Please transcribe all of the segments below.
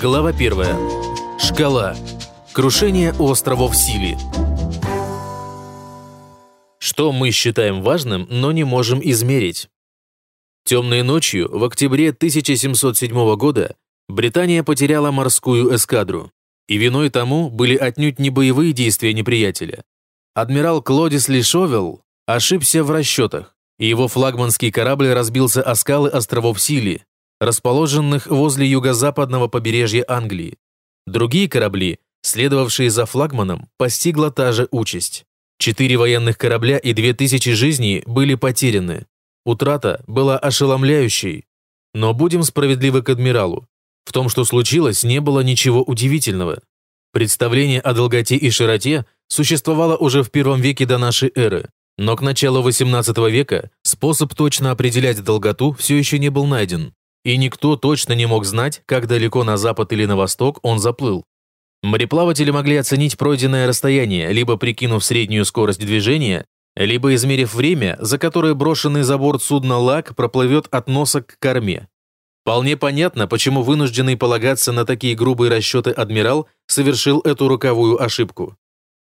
Глава 1. Шкала. Крушение островов Сили. Что мы считаем важным, но не можем измерить? Темной ночью, в октябре 1707 года, Британия потеряла морскую эскадру, и виной тому были отнюдь не боевые действия неприятеля. Адмирал Клодис Лишовел ошибся в расчетах, и его флагманский корабль разбился о скалы островов Сили, расположенных возле юго-западного побережья Англии. Другие корабли, следовавшие за флагманом, постигла та же участь. Четыре военных корабля и две тысячи жизней были потеряны. Утрата была ошеломляющей. Но будем справедливы к адмиралу. В том, что случилось, не было ничего удивительного. Представление о долготе и широте существовало уже в первом веке до нашей эры, но к началу XVIII века способ точно определять долготу все еще не был найден и никто точно не мог знать, как далеко на запад или на восток он заплыл. Мореплаватели могли оценить пройденное расстояние, либо прикинув среднюю скорость движения, либо измерив время, за которое брошенный за борт судна лак проплывет от носа к корме. Вполне понятно, почему вынужденный полагаться на такие грубые расчеты адмирал совершил эту роковую ошибку.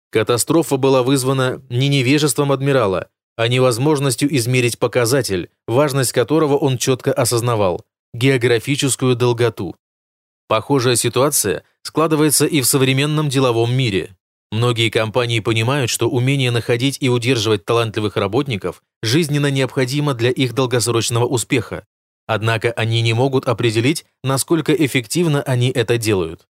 Катастрофа была вызвана не невежеством адмирала, а невозможностью измерить показатель, важность которого он четко осознавал географическую долготу. Похожая ситуация складывается и в современном деловом мире. Многие компании понимают, что умение находить и удерживать талантливых работников жизненно необходимо для их долгосрочного успеха. Однако они не могут определить, насколько эффективно они это делают.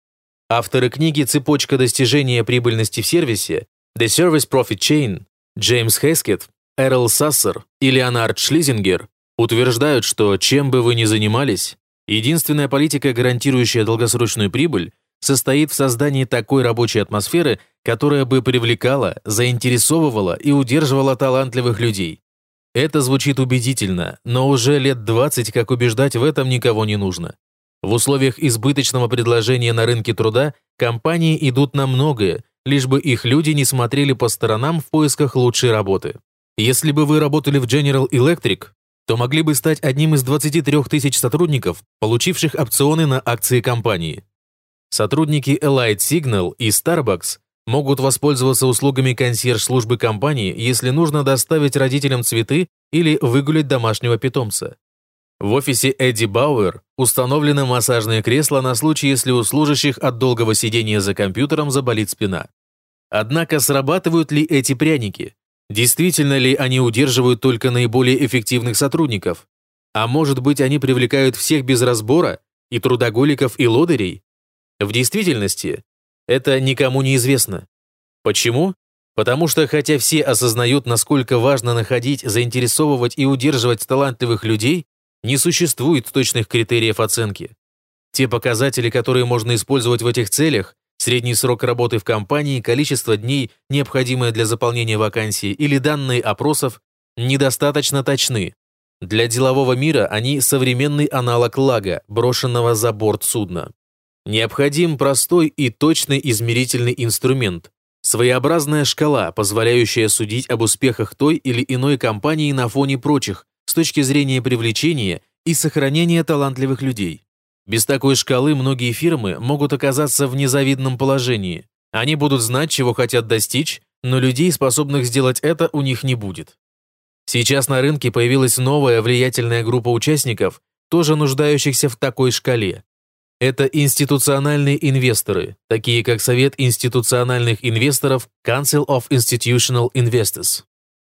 Авторы книги «Цепочка достижения прибыльности в сервисе» The Service Profit Chain Джеймс Хескет, Эрл Сассер и Леонард Шлизингер Утверждают, что чем бы вы ни занимались, единственная политика, гарантирующая долгосрочную прибыль, состоит в создании такой рабочей атмосферы, которая бы привлекала, заинтересовывала и удерживала талантливых людей. Это звучит убедительно, но уже лет 20 как убеждать в этом никого не нужно. В условиях избыточного предложения на рынке труда компании идут на многое, лишь бы их люди не смотрели по сторонам в поисках лучшей работы. Если бы вы работали в General Electric, то могли бы стать одним из 23 тысяч сотрудников, получивших опционы на акции компании. Сотрудники Elite Signal и Starbucks могут воспользоваться услугами консьерж-службы компании, если нужно доставить родителям цветы или выгулять домашнего питомца. В офисе Эдди Бауэр установлено массажное кресло на случай, если у служащих от долгого сидения за компьютером заболит спина. Однако срабатывают ли эти пряники? Действительно ли они удерживают только наиболее эффективных сотрудников? А может быть, они привлекают всех без разбора, и трудоголиков, и лодырей? В действительности, это никому не известно. Почему? Потому что хотя все осознают, насколько важно находить, заинтересовывать и удерживать талантливых людей, не существует точных критериев оценки. Те показатели, которые можно использовать в этих целях, Средний срок работы в компании, количество дней, необходимое для заполнения вакансии или данные опросов, недостаточно точны. Для делового мира они современный аналог лага, брошенного за борт судна. Необходим простой и точный измерительный инструмент, своеобразная шкала, позволяющая судить об успехах той или иной компании на фоне прочих с точки зрения привлечения и сохранения талантливых людей. Без такой шкалы многие фирмы могут оказаться в незавидном положении. Они будут знать, чего хотят достичь, но людей, способных сделать это, у них не будет. Сейчас на рынке появилась новая влиятельная группа участников, тоже нуждающихся в такой шкале. Это институциональные инвесторы, такие как Совет институциональных инвесторов Council of Institutional Investors,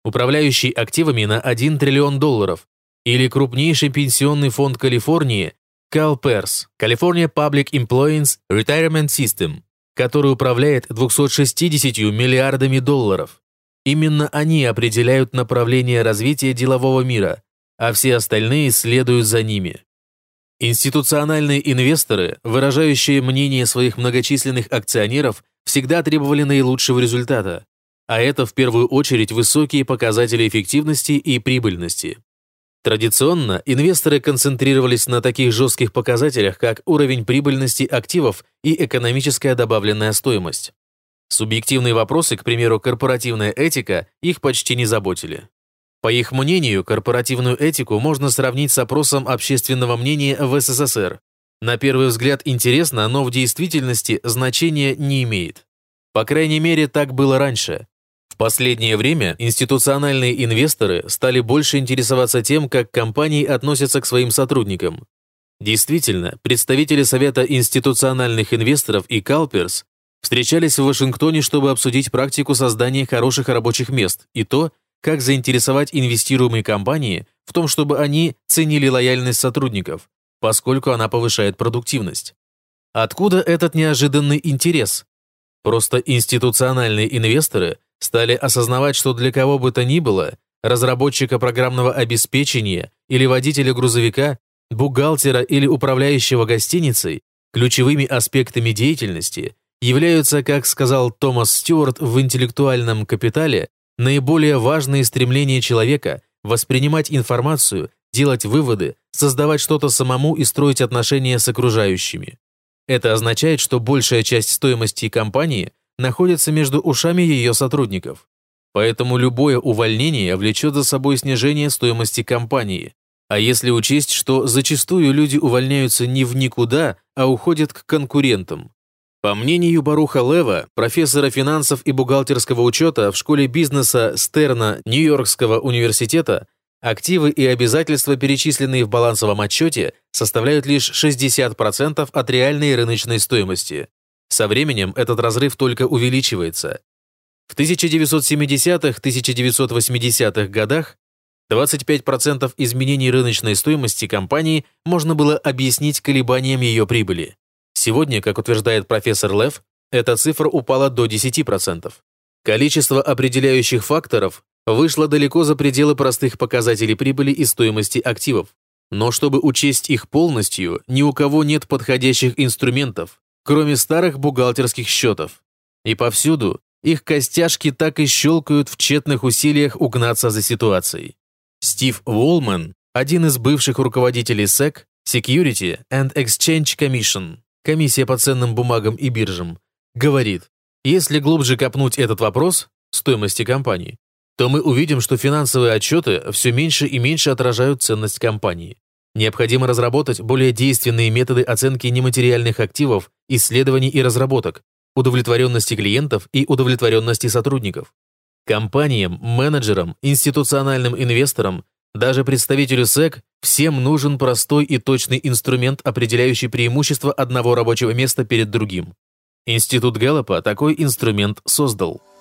управляющий активами на 1 триллион долларов, или крупнейший пенсионный фонд Калифорнии CalPERS – California Public Employees Retirement System, который управляет 260 миллиардами долларов. Именно они определяют направление развития делового мира, а все остальные следуют за ними. Институциональные инвесторы, выражающие мнение своих многочисленных акционеров, всегда требовали наилучшего результата, а это в первую очередь высокие показатели эффективности и прибыльности. Традиционно инвесторы концентрировались на таких жестких показателях, как уровень прибыльности активов и экономическая добавленная стоимость. Субъективные вопросы, к примеру, корпоративная этика, их почти не заботили. По их мнению, корпоративную этику можно сравнить с опросом общественного мнения в СССР. На первый взгляд интересно, но в действительности значения не имеет. По крайней мере, так было раньше. В последнее время институциональные инвесторы стали больше интересоваться тем, как компании относятся к своим сотрудникам. Действительно, представители Совета институциональных инвесторов и Калперс встречались в Вашингтоне, чтобы обсудить практику создания хороших рабочих мест и то, как заинтересовать инвестируемые компании в том, чтобы они ценили лояльность сотрудников, поскольку она повышает продуктивность. Откуда этот неожиданный интерес? Просто институциональные инвесторы стали осознавать, что для кого бы то ни было, разработчика программного обеспечения или водителя грузовика, бухгалтера или управляющего гостиницей, ключевыми аспектами деятельности являются, как сказал Томас Стюарт в «Интеллектуальном капитале», наиболее важные стремления человека воспринимать информацию, делать выводы, создавать что-то самому и строить отношения с окружающими. Это означает, что большая часть стоимости компании находится между ушами ее сотрудников. Поэтому любое увольнение влечет за собой снижение стоимости компании. А если учесть, что зачастую люди увольняются не в никуда, а уходят к конкурентам. По мнению Баруха Лева, профессора финансов и бухгалтерского учета в школе бизнеса Стерна Нью-Йоркского университета, активы и обязательства, перечисленные в балансовом отчете, составляют лишь 60% от реальной рыночной стоимости. Со временем этот разрыв только увеличивается. В 1970-1980-х годах 25% изменений рыночной стоимости компании можно было объяснить колебанием ее прибыли. Сегодня, как утверждает профессор Лев, эта цифра упала до 10%. Количество определяющих факторов вышло далеко за пределы простых показателей прибыли и стоимости активов. Но чтобы учесть их полностью, ни у кого нет подходящих инструментов, кроме старых бухгалтерских счетов. И повсюду их костяшки так и щелкают в тщетных усилиях угнаться за ситуацией. Стив Уолман, один из бывших руководителей SEC, Security and Exchange Commission, комиссия по ценным бумагам и биржам, говорит, если глубже копнуть этот вопрос, стоимости компании, то мы увидим, что финансовые отчеты все меньше и меньше отражают ценность компании. Необходимо разработать более действенные методы оценки нематериальных активов, исследований и разработок, удовлетворенности клиентов и удовлетворенности сотрудников. Компаниям, менеджерам, институциональным инвесторам даже представителю СЭК всем нужен простой и точный инструмент, определяющий преимущество одного рабочего места перед другим. Институт Гэллопа такой инструмент создал –